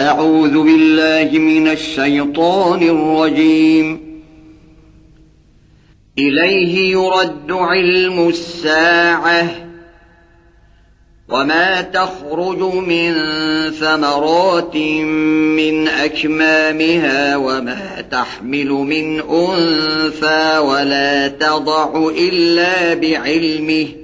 أعوذ بالله من الشيطان الرجيم. إليه يرد علم الساعة. وما تخرج من ثمرات من أكمامها وما تحمل من أنثى ولا تضع إلا بعلمه.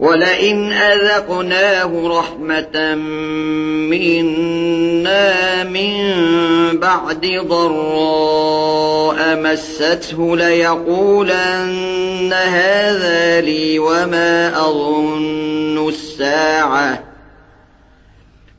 وَلَئِنْ أَذَقْنَاهُ رَحْمَةً مِنَّا مِنْ بَعْدِ ضَرَّاءَ مَسَّتْهُ لَيَقُولَنَّ هَذَا لِي وَمَا أَظُنُّ السَّاعَةَ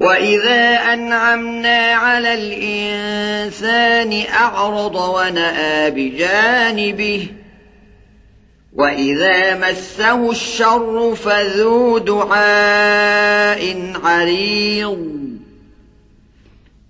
وَإِذَا أَنْعَمْنَا عَلَى الْإِنسَانِ أَعْرَضَ وَنَآ بِجَانِبِهِ وَإِذَا مَسَّهُ الشَّرُّ فَذُو دُعَاءٍ عَرِيضٍ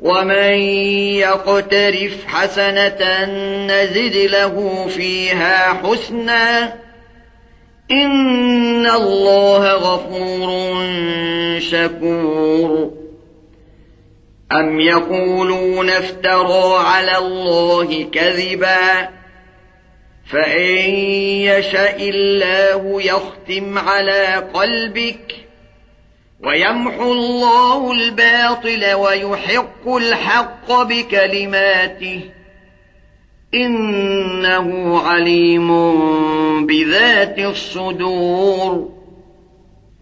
ومن يقترف حسنة نزد له فيها حسنا إن الله غفور شكور أم يقولون افترى على الله كذبا فإن يشاء الله يختم على قلبك وَيَمْحُو اللَّهُ الْبَاطِلَ وَيُحِقُّ الْحَقَّ بِكَلِمَاتِهِ إِنَّهُ عَلِيمٌ بِذَاتِ الصُّدُورِ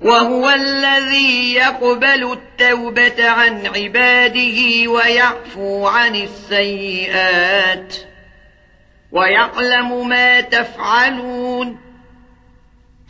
وَهُوَ الَّذِي يَقْبَلُ التَّوْبَةَ عَنْ عِبَادِهِ وَيَعْفُو عَنِ السَّيِّئَاتِ وَيَعْلَمُ مَا تَفْعَلُونَ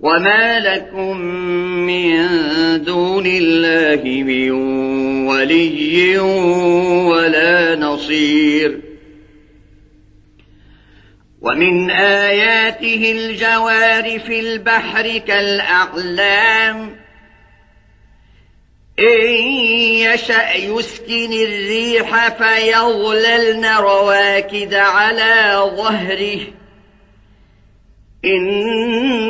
وما لكم من دون الله من ولي ولا نصير ومن آياته الجوار في البحر كالأعلام إن يشأ يسكن الريح فيغللن رواكد على ظهره إن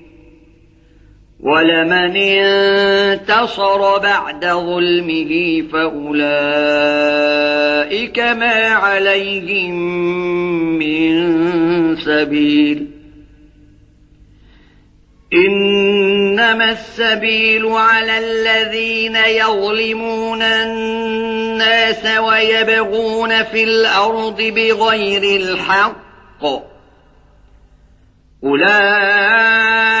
وَلَمَنِ انتصر بعد ظلمه فأولئك ما عليهم من سبيل. إنما السبيل على الذين يظلمون الناس ويبغون في الأرض بغير الحق. أولئك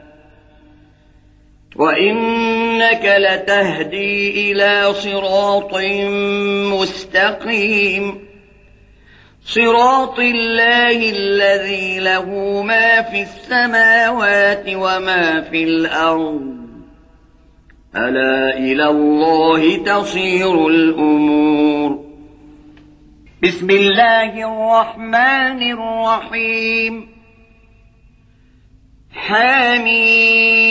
وَإِنَّكَ لَتَهْدِي إِلَى صِرَاطٍ مُسْتَقِيمٍ. صراط الله الذي له ما في السماوات وما في الأرض. ألا إلى الله تصير الأمور. بسم الله الرحمن الرحيم. حميد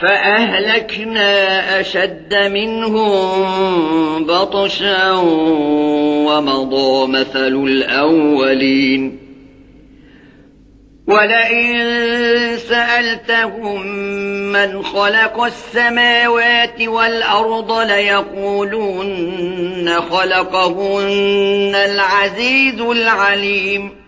فأهلكنا أشد منهم بطشا ومضى مثل الأولين ولئن سألتهم من خلق السماوات والأرض ليقولون خلقهن العزيز العليم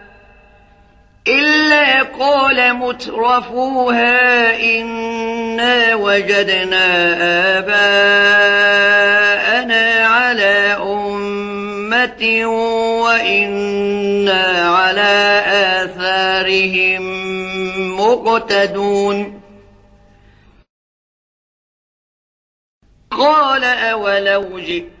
إلا قال مترفوها إنا وجدنا آباءنا على أمة وإنا على آثارهم مقتدون. قال أولو جئت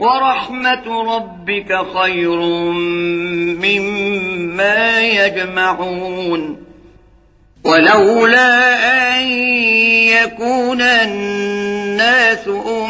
وَرَحْمَةُ رَبِّكَ خَيْرٌ مِّمَّا يَجْمَعُونَ وَلَوْلَا أَن يَكُونَ النَّاسُ أمين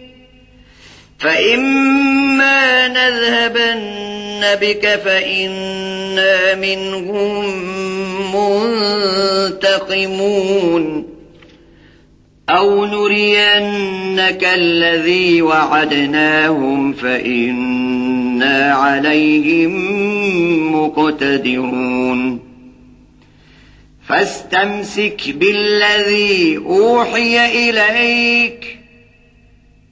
فَإِمَّا نَذْهَبَنَّ بِكَ فَإِنَّا مِنْهُمْ مُنْتَقِمُونَ أَوْ نُرِيَنَّكَ الَّذِي وَعَدْنَاهُمْ فَإِنَّا عَلَيْهِمْ مُقْتَدِرُونَ فَاسْتَمْسِكْ بِالَّذِي أُوحِيَ إِلَيْكَ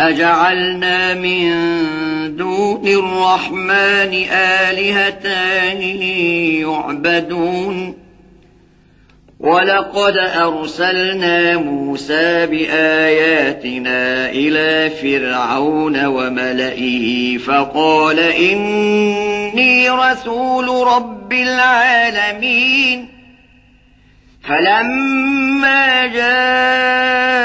أجعلنا من دون الرحمن آلهتان يعبدون ولقد أرسلنا موسى بآياتنا إلى فرعون وملئه فقال إني رسول رب العالمين فلما جاءهم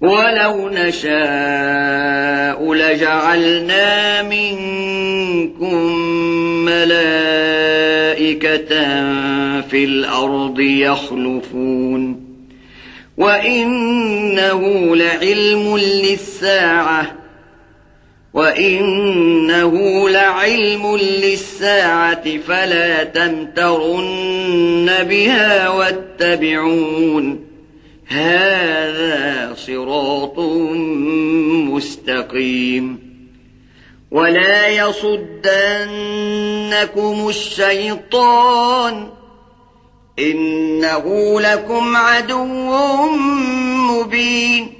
وَلَوْ نَشَاءُ لَجَعَلْنَا مِنْكُمْ مَلَائِكَةً فِي الْأَرْضِ يَخْلُفُونَ وَإِنَّهُ لَعِلْمٌ لِلسَّاعَةِ وَإِنَّهُ لَعِلْمٌ لِلسَّاعَةِ فَلَا تَمْتَرُنَّ بِهَا وَاتَّبِعُونَ هذا صراط مستقيم. ولا يصدنكم الشيطان. إنه لكم عدو مبين.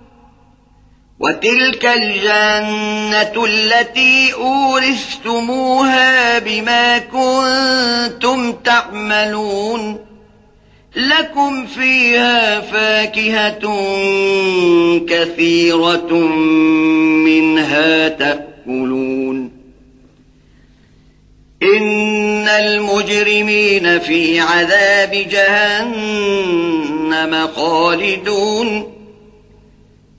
وَتِلْكَ الْجَنَّةُ الَّتِي أُورِثْتُمُوهَا بِمَا كُنْتُمْ تَعْمَلُونَ لَكُمْ فِيهَا فَاكِهَةٌ كَثِيرَةٌ مِنْهَا تَأْكُلُونَ إِنَّ الْمُجْرِمِينَ فِي عَذَابِ جَهَنَّمَ خَالِدُونَ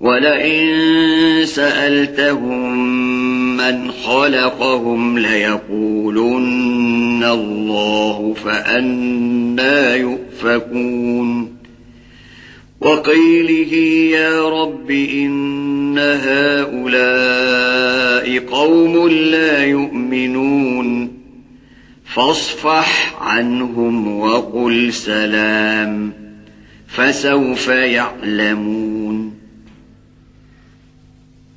وَلَئِن سَأَلْتَهُمْ مَنْ خَلَقَهُمْ لَيَقُولُنَّ اللَّهُ فَأَنَّا يُؤْفَكُونَ وَقِيلِهِ يَا رَبِّ إِنَّ هَؤُلَاءِ قَوْمٌ لَا يُؤْمِنُونَ فَاصْفَحْ عَنْهُمْ وَقُلْ سَلَامٌ فَسَوْفَ يَعْلَمُونَ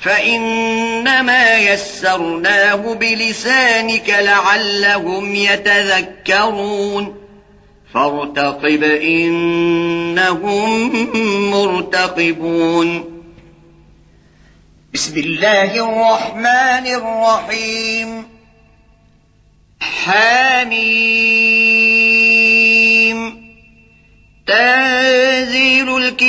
فإنما يسرناه بلسانك لعلهم يتذكرون فارتقب إنهم مرتقبون بسم الله الرحمن الرحيم حاميم تنسى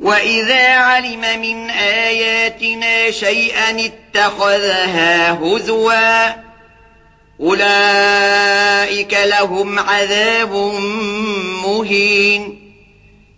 وَإِذَا عَلِمَ مِنْ آيَاتِنَا شَيْئًا اتَّخَذَهَا هُزُوًا أُولَئِكَ لَهُمْ عَذَابٌ مُهِينٌ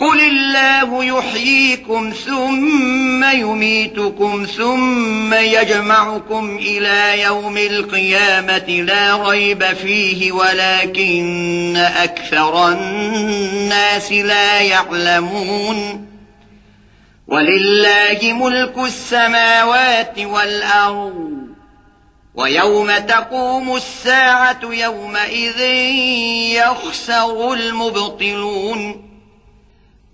قل الله يحييكم ثم يميتكم ثم يجمعكم إلى يوم القيامة لا غيب فيه ولكن أكثر الناس لا يعلمون ولله ملك السماوات والارض وَيَوْمَ تَقُومُ السَّاعَةُ يَوْمَئِذٍ يَخْسَرُ الْمُبْطِلُونَ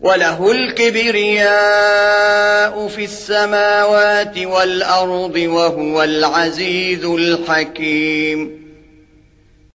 وَلَهُ الْكِبْرِيَاءُ فِي السَّمَاوَاتِ وَالْأَرْضِ وَهُوَ الْعَزِيزُ الْحَكِيمُ